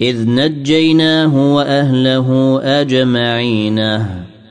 إذ نجيناه وأهله أجمعين.